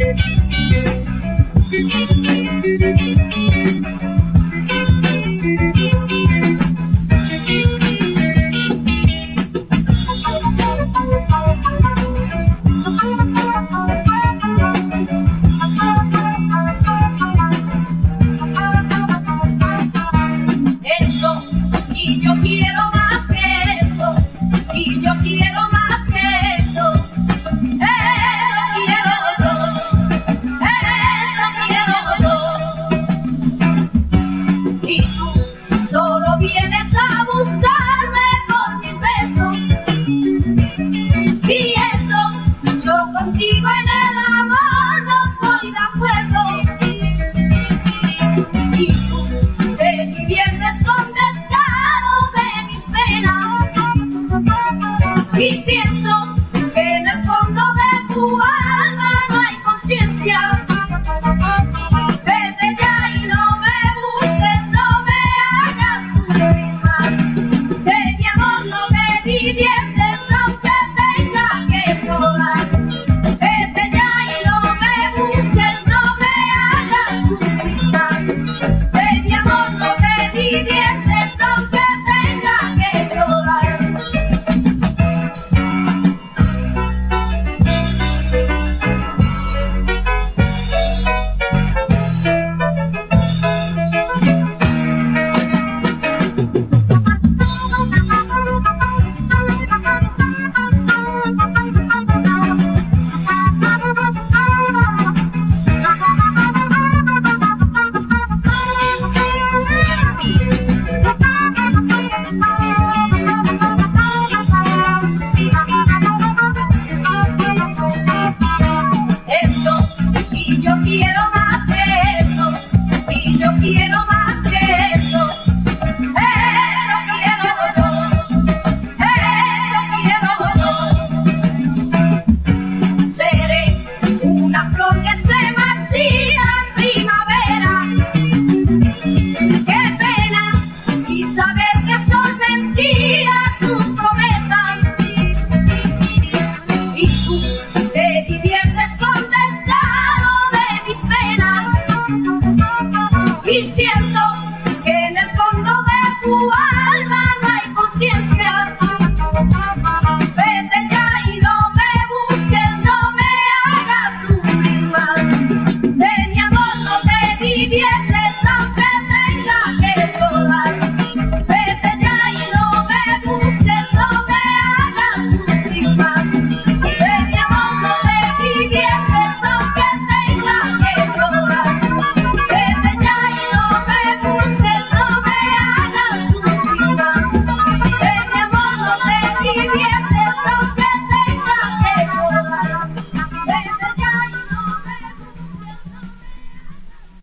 Thank you. Y pienso que en el fondo de tu alma no hay conciencia. siento